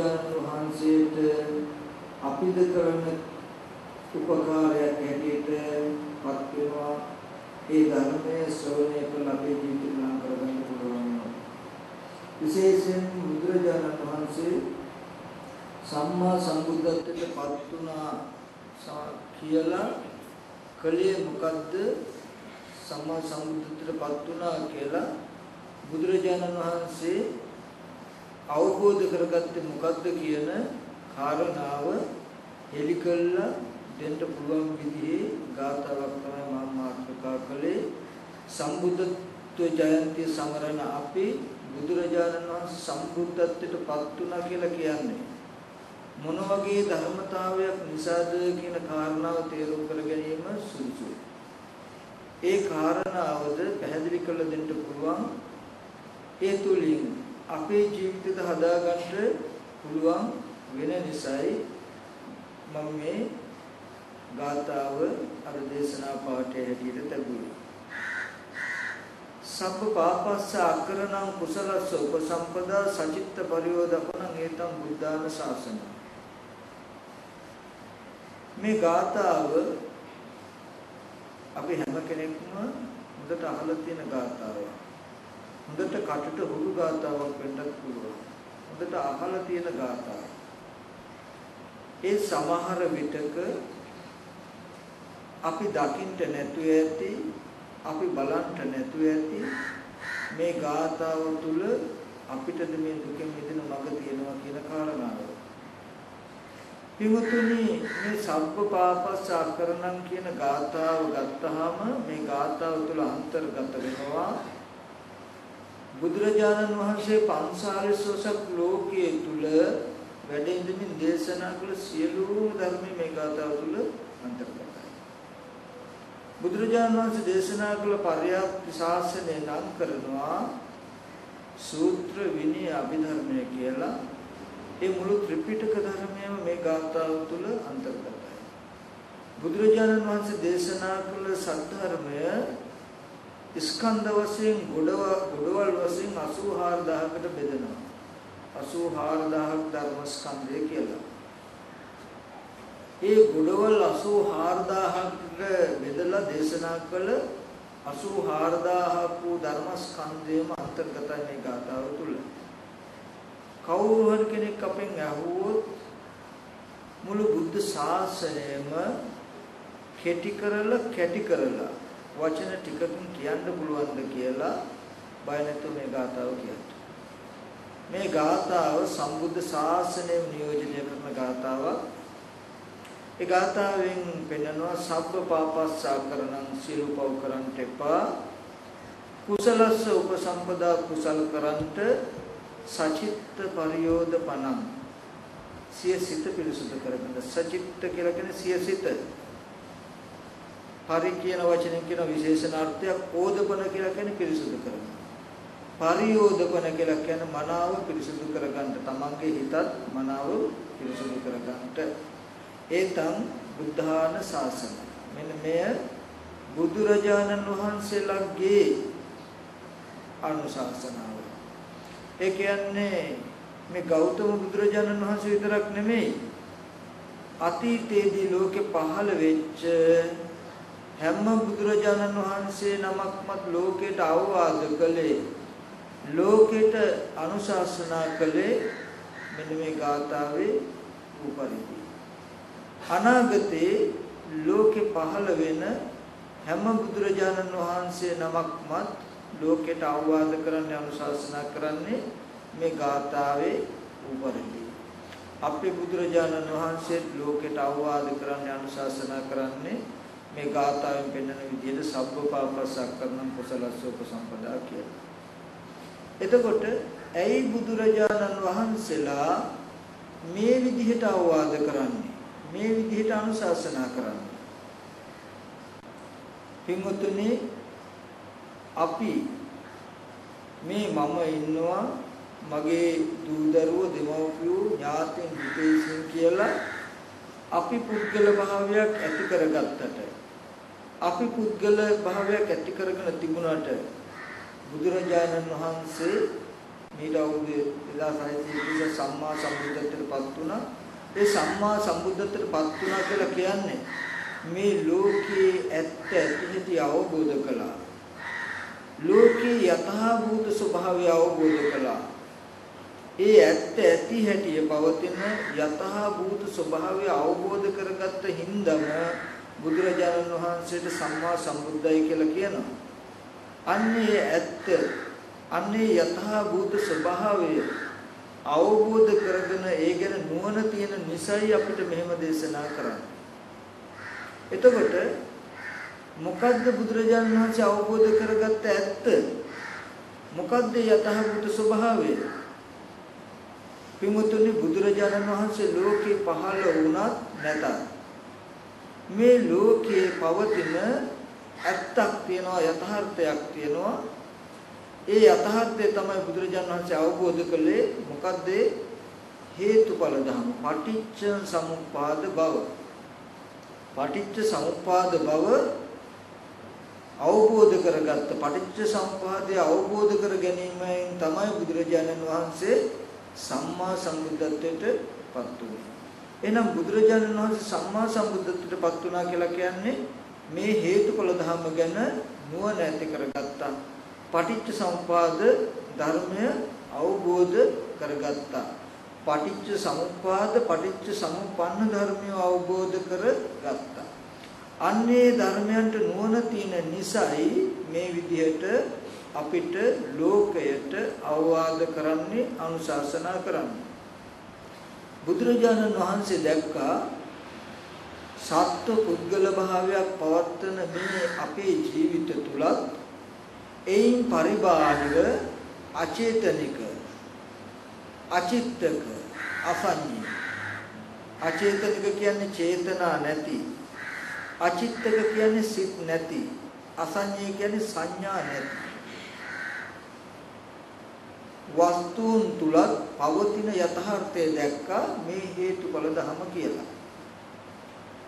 බුදුරජාණන් වහන්සේට අපිද කරන උපකාරයක් හැටියට පත් වෙනවා. ඒ ධර්මයේ ශ්‍රවණය කළ අපේ ජීවිතය නම් කරගන්න පුළුවන් විශේෂයෙන් බුදුරජාණන් වහන්සේ සම්මා සම්බුද්ධත්වයට පත් වුණා කියලා කලේ මොකද්ද? සම්මා සම්බුද්ධත්වයට පත් වුණා කියලා බුදුරජාණන් වහන්සේ අවබෝධ කරගත්තේ මොකද්ද කියන කාරණාව හෙලි කළා දෙන්න පුළුවන් විදිහේ ගාථාවක් තමයි මම මාතෘකා කළේ. සම්බුද්ධත්ව ජයන්ති සමරන අපි බුදුරජාණන් වහන්සේ සම්බුද්ධත්වයට පත් වුණා කියලා කියන්නේ. මොන වගේ ධර්මතාවයක් නිසාද කියන කාරණාව තේරුම් කර ගැනීම සුදුසුයි. ඒ කාරණාවද පැහැදිලි කළ දෙන්න පුළුවන්. ඒ තුලින් අපේ ජීවිතය හදාගන්න පුළුවන් වෙන නිසායි මම මේ ගාථාව අර දේශනා පාඨයේ හැටියට ලැබුවේ. සබ්බ පාපස්ස අකරණං කුසලස්ස උපසම්පදා සචිත්ත පරියෝදපණං ඒතම් බුද්ධාන ශාසනං මේ ගාථාව අපි හැම කෙනෙක්ම හොඳට අහලා තියෙන ගාථාවක්. හොඳට කටට හුරු ගාථාවක් වෙන්නත් පුළුවන්. හොඳට අහලා තියෙන ගාථාවක්. ඒ සමහර විටක අපි දකින්න නැතුව ඇති අපි බලන්න නැතුව ඇති මේ ගාථාව තුල අපිටද මේ දුකෙන් මිදෙන මඟ තියෙනවා කියන කාරණාව. පින්වතුනි මේ සබ්බ පාපස්ස අකරණම් කියන ගාථාව ගත්තාම මේ ගාථාව තුළ අන්තර්ගත වෙනවා බුදුරජාණන් වහන්සේ පන්සාලිසෝසක් ලෝකයේ තුල වැඩ ඉඳමින් දේශනා කළ සියලුම ධර්ම මේ ගාථාව තුළ අන්තර්ගතයි. බුදුරජාණන් වහන්සේ දේශනා කළ පර්යාප්ති ශාසනය නම් කරනවා සූත්‍ර විනය අභිධර්මය කියලා ඒ මුළු ත්‍රිපිටක ධර්මයම මේ ගාථාව තුළ අන්තර්ගතයි. බුදුරජාණන් වහන්සේ දේශනා කළ සද්ධර්මය ස්කන්ධ වශයෙන් ගොඩව ගොඩවල් වශයෙන් 84000කට බෙදෙනවා. 84000ක් ධර්ම ස්කන්ධය කියලා. ඒ ගොඩවල් 84000කට බෙදලා දේශනා කළ 84000ක් වූ ධර්ම ස්කන්ධයම අන්තර්ගතයි මේ ගාථාව තුළ. කවුරු හරි කෙනෙක් අපෙන් අහුවොත් මුළු බුද්ධ ශාසනයම කෙටි කරලා කැටි කරලා වචන ටිකකින් කියන්න පුළුවන්ද කියලා බය නැතුව මේ ගාථාව කියන්න. මේ ගාථාව සම්බුද්ධ ශාසනයෙන් නියෝජනය කරන ගාථාවක්. ඒ ගාථාවෙන් පෙන්නනවා සබ්බ පාපස්සා කරණං සියලු පව් කරන්ට එපා. කුසලස්ස උපසම්පදා කුසල් කරන්ට සචිත්ත පරියෝදපණං සිය සිත පිරිසුදු කරගන්න සචිත්ත කියලා කියන්නේ සිය සිත පරි කියන වචනෙන් කියන විශේෂණාර්ථයක් ඕදපන කියලා කියන්නේ පිරිසුදු කරගන්න පරියෝදපන කියලා කියන්නේ මනාව පිරිසුදු කරගන්න. තමන්ගේ හිතත් මනාව පිරිසුදු කරගන්නට. ඒතම් බුද්ධාන ශාසන. මෙන්න මෙය බුදුරජාණන් වහන්සේලාගේ අනුශාසනාව. ඒ කියන්නේ මේ ගෞතම බුදුරජාණන් වහන්සේ විතරක් නෙමෙයි අතීතයේදී ලෝකෙ පහළ වෙච්ච හැම බුදුරජාණන් වහන්සේ නමක්මත් ලෝකයට අවවාද කළේ ලෝකයට අනුශාසනා කළේ මෙන්න මේ ගාථාවේ උපරිදි අනාගතේ ලෝකෙ පහළ වෙන හැම බුදුරජාණන් වහන්සේ නමක්මත් ලෝකයට අවවාද කරන්න අනුශාසනා කරන්නේ මේ ගාථාවේ උපරිදි. අපේ බුදුරජාණන් වහන්සේ ලෝකයට අවවාද කරන්න අනුශාසනා කරන්නේ මේ ගාථාවෙන් පෙන්වන විදිහට සබ්බ පාපසක්කරණ කුසලස්සෝප සම්පදා කියලා. එතකොට ඇයි බුදුරජාණන් වහන්සේලා මේ විදිහට අවවාද කරන්නේ? මේ විදිහට අනුශාසනා කරන්නේ? පින්වතුනි අපි මේ මම ඉන්නවා මගේ දූ දරුවෝ දෙමව්පියෝ ඥාතීන් හිතේසින් කියලා අපි පුද්ගල භාවයක් ඇති කරගත්තට අපි පුද්ගල භාවයක් ඇති කරගෙන තිබුණාට බුදුරජාණන් වහන්සේ මීට අවුරුදු 2600 සම්මා සම්බුද්ධත්වයට පත් වුණා. ඒ සම්මා සම්බුද්ධත්වයට පත් වුණා කියලා කියන්නේ මේ ලෝකයේ ඇත්ත ඇති අවබෝධ කළා. ලෝකේ යථාභූත ස්වභාවය අවබෝධ කළා. ඒ ඇත්ත ඇති හැටි පවතින යථාභූත ස්වභාවය අවබෝධ කරගත්ත හින්දම බුදුරජාණන් වහන්සේට සම්මා සම්බුද්ධයි කියලා කියනවා. අන්නේ ඇත්ත අන්නේ යථාභූත ස්වභාවය අවබෝධ කරගෙන ඒ ගැන නුවණ තියෙන නිසයි අපිට මෙහෙම දේශනා කරන්නේ. එතකොට මොකද්ද බුදුරජාණන් වහන්සේ අවබෝධ කරගත්ත ඇත්ත? මොකද්ද යථාභූත ස්වභාවය? පිමුතුනි බුදුරජාණන් වහන්සේ ලෝකේ පහළ වුණත් නැතත් මේ ලෝකයේ පවතින ඇත්තක් තියෙනවා යථාර්ථයක් තියෙනවා. ඒ යථාර්ථය තමයි බුදුරජාණන් වහන්සේ අවබෝධ කළේ. මොකද්ද? හේතුඵල ධම පටිච්ච සමුප්පාද බව. පටිච්ච සමුප්පාද බව අවබෝධ කරගත්ත පටිච්ච සමුප්පාදය අවබෝධ කර ගැනීමෙන් තමයි බුදුරජාණන් වහන්සේ සම්මා සම්බුද්ධත්වයට පත් වුනේ. එහෙනම් බුදුරජාණන් වහන්සේ සම්මා සම්බුද්ධත්වයට පත් වුණා කියලා කියන්නේ මේ හේතුඵල ධර්ම ගැන නුවණ ඇති කරගත්තා. පටිච්ච සමුපාද ධර්මය අවබෝධ කරගත්තා. පටිච්ච සමුප්පාද පටිච්ච සමුප්පන්න ධර්මය අවබෝධ කරගත්තා. අන්නේ ධර්මයන්ට නුවණ තියෙන නිසායි මේ විදිහට අපිට ලෝකයට අවවාද කරන්නේ අනුශාසනා කරන්නේ. බුදුරජාණන් වහන්සේ දැක්කා සත්ව පුද්ගල භාවයක් පවත්වන මේ අපේ ජීවිත තුලත් එයින් පරිබාහිර අචේතනික අචිත්තක අසඤ්ඤී අචේතනික කියන්නේ චේතනා නැති. අචිත්තක කියන්නේ සිත් නැති. අසඤ්ඤී කියන්නේ සංඥා නැති. වස්තුන් තුලත් පවතින යථාර්ථය දැක්කා මේ හේතුඵල ධම කියලා.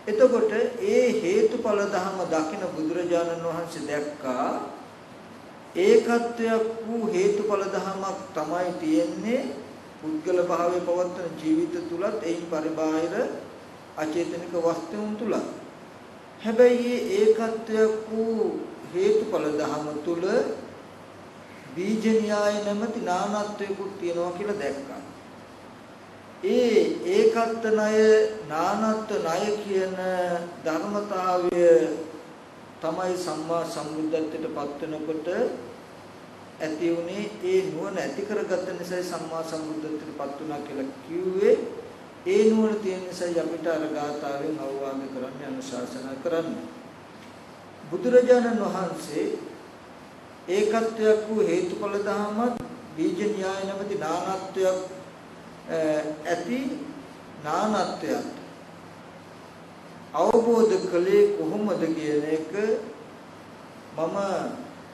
එතකොට ඒ හේතුඵල ධම දකින බුදුරජාණන් වහන්සේ දැක්කා ඒකත්වයක් වූ හේතුඵල ධමයක් තමයි තියෙන්නේ පුද්ගල භාවයේ පවත්වන ජීවිත තුලත් එයින් පරිබාහිර අචේතනික වස්තුන් තුලත් හැබැයි ඒකත්වයක් වූ හේතුඵල ධම තුල බීජ න්‍යාය නැමැති නානත්වයකුත් තියෙනවා කියලා දැක්කා. ඒ ඒකත්ව ණය නානත්ව ණය කියන ධර්මතාවය තමයි සම්මා සම්බුද්ධත්වයට පත් වෙනකොට ඇති උනේ ඒ නුවණ ඇති කරගත්ත නිසා සම්මා සම්බුද්ධත්වයට පත් වුණා කියලා කිව්වේ ඒ නුවණ තියෙන නිසා අපිට අර ගාථාවෙන් අවවාද කරන්න අනුශාසනා කරන්න. බුදුරජාණන් වහන්සේ ඒකත්වයක් වූ හේතුඵල ධමයක් බීජ න්‍යාය නැමැති නානත්වයක් ඇති නානත්වයක් අවබෝධ කළේ කොහොමද කියන එක මම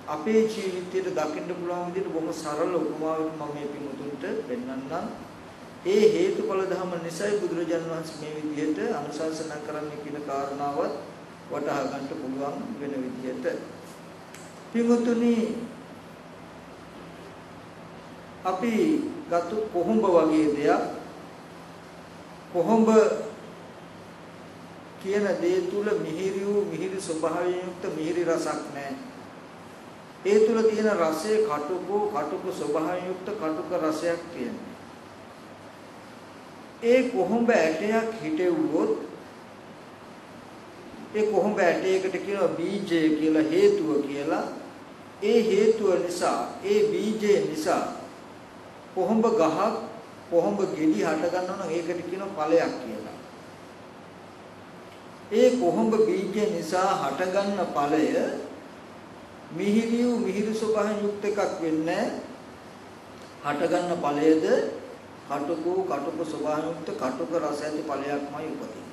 අපේ ජීවිතයට දකින්න පුළුවන් විදිහට බොහොම සරල උපමාවකින් මම මේ පිමුතුන්ට පෙන්වන්නම්. ඒ හේතුඵල ධම නිසයි බුදුරජාණන් වහන්සේ මේ විදිහට අනුශාසනා කරන්න කියන කාරණාවත් වටහා ගන්න පුළුවන් වෙන විදිහට. පිමුතුනි අපි ගත්තු කොහොඹ වගේ දෙයක් කොහොඹ කියන දේ තුල මිහිරි වූ මිහිරි ස්වභාවයෙන් යුක්ත මිහිරි රසක් නැහැ. ඒ තුල තියෙන රසය කටුකෝ කටුක ස්වභාවයෙන් යුක්ත කටුක රසයක් තියෙනවා. ඒ කොහොඹ ඇටයක් හිටෙව්වොත් ඒ කොහොඹ ඇටයකට කියනවා බීජය කියලා හේතුව කියලා. ඒ හේතුව නිසා ඒ බීජය නිසා කොහොඹ ගහක් කොහොඹ ගෙඩි හට ගන්නවා නම් ඒකට කියනවා ඵලයක් කියලා. ඒ කොහොඹ බීජය නිසා හටගන්න ඵලය මිහිරි වූ මිහිරි ස්වභාවයෙන් යුක්ත එකක් වෙන්නේ හටගන්න ඵලයද කටුකෝ කටුක ස්වභාවයෙන් යුක්ත කටුක රස ඇති ඵලයක්මයි උපදින්නේ.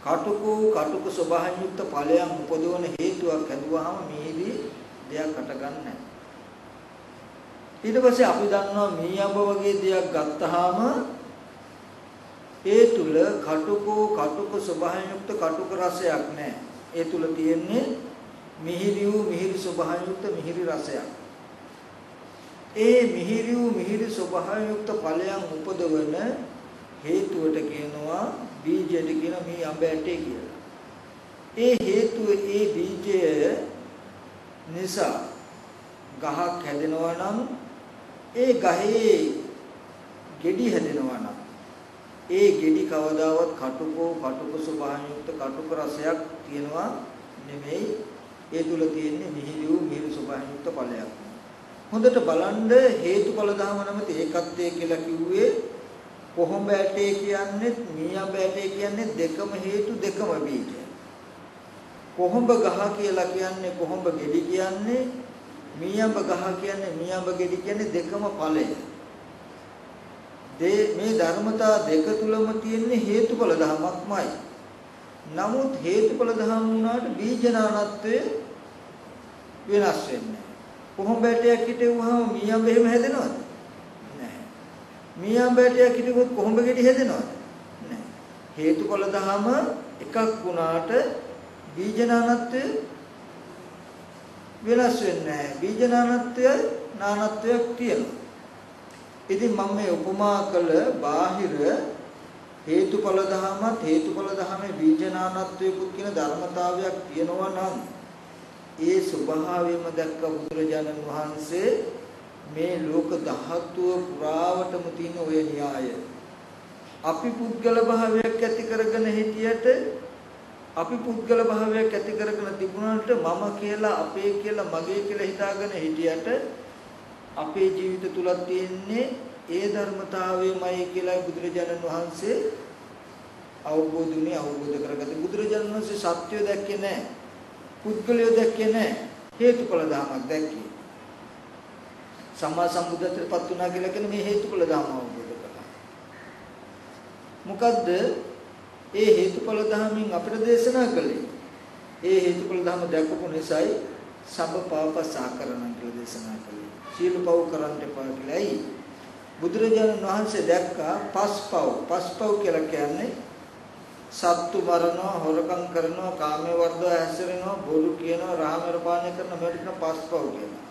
කටුකෝ කටුක ස්වභාවයෙන් යුක්ත ඵලයන් උපදවන හේතුවක් හැදුවාම මිහිරි දෙයක් හටගන්නේ ඊට පස්සේ අපි දන්නවා මී අඹ වගේ දෙයක් ගත්තාම ඒ තුල කටුකෝ කටුක ස්වභාවයෙන් යුක්ත කටුක රසයක් නැහැ. ඒ තුල තියෙන්නේ මිහිරි වූ මිහිරි ස්වභාවයුක්ත මිහිරි රසයක්. ඒ මිහිරි වූ මිහිරි ස්වභාවයුක්ත ඵලයන් උපදවන හේතුවට කියනවා බීජයට කියන මේ අඹ ඇටේ කියලා. ඒ හේතුව ඒ බීජය නිසා ගහක් හැදෙනවා නම් ඒ ගහේ ගෙඩි හැදෙනවා නම් ඒ ගෙඩි කවදාවත් කටුකෝ කටුක ස්වභාවයුක්ත කටුක රසයක් තියෙනවා නෙමෙයි ඒ තුල තියෙන්නේ මිහිරි වූ මිහිරි ස්වභාවයුක්ත ඵලයක්. හොඳට බලන්න හේතුඵල ධම නැමැති ඒකත්වයේ කියලා කිව්වේ කොහොඹ ඇටේ කියන්නේ මීයඹ ඇටේ කියන්නේ දෙකම හේතු දෙකම බීජ. කොහොඹ ගහ කියලා කියන්නේ කොහොඹ ගෙඩි කියන්නේ මීයඹ ගහ කියන්නේ මීයඹ ගෙඩි කියන්නේ දෙකම ඵලය. මේ ධර්මතා දෙක තුලම තියෙන හේතුඵල ධමයක්මයි. නමුත් හේතුඵල ධම වුණාට බීජනානත්වය වෙනස් වෙන්නේ. කොහොඹ ඇටයක් හිටෙව්වහම මීයඹ එහෙම හැදෙනවද? නැහැ. මීයඹ ඇටයක් හිටෙව්වොත් කොහොඹ ගෙඩි හැදෙනවද? නැහැ. හේතුඵල ධම එකක් වුණාට බීජනානත්වය වෙනස් වෙන්නේ නැහැ. බීජනානත්වය නානත්වයක් තියෙනවා. ඉතින් මම මේ උපමා කළ බාහිර හේතුඵල ධමත් හේතුඵල ධමේ බීජනානත්වයකුත් කියන ධර්මතාවයක් තියෙනවා නම් ඒ ස්වභාවයම දැක්ක බුදුරජාණන් වහන්සේ මේ ලෝක ධාතුව පුරාවටම තියෙන ඔය න්‍යාය අපි පුද්ගල භාවයක් ඇති කරගෙන හිටියට අපි පුද්ගල භාවයක් ඇති කරගෙන තිබුණාට මම කියලා අපේ කියලා මගේ කියලා හිතාගෙන හිටියට අපේ ජීවිත තුලත් තියෙන්නේ ඒ ධර්මතාවයමයි කියලා බුදුරජාණන් වහන්සේ අවබෝධුනේ අවබෝධ කරගත්තේ බුදුරජාණන් වහන්සේ සත්‍ය දැක්කේ නැහැ පුද්ගලයෝ දැක්කේ නැහැ. හේතුඵල ධර්මයක් දැක්කේ. සම්මා සම්බුද්ධත්වයටපත් වුණා කියලා කියන මේ හේතුඵල ධර්ම අවබෝධ කළා. මොකද්ද? ඒ හේතුඵල ධර්මයෙන් අපිට දේශනා කළේ. ඒ හේතුඵල ධර්ම දැක්කපු නිසායි සබ්බ පාප සාකරණ කියලා දේශනා කළේ. සීල පව් කරන්න එපා කියලායි. බුදුරජාණන් වහන්සේ දැක්කා පස්පව් පස්පව් කියලා කියන්නේ සත්තු මරනවා හොරකම් කරනවා කාමයේ වර්ධව හැසිරෙනවා බොරු කියනවා රාමර පානය කරනවා මේකට කියන පස්පව් කියනවා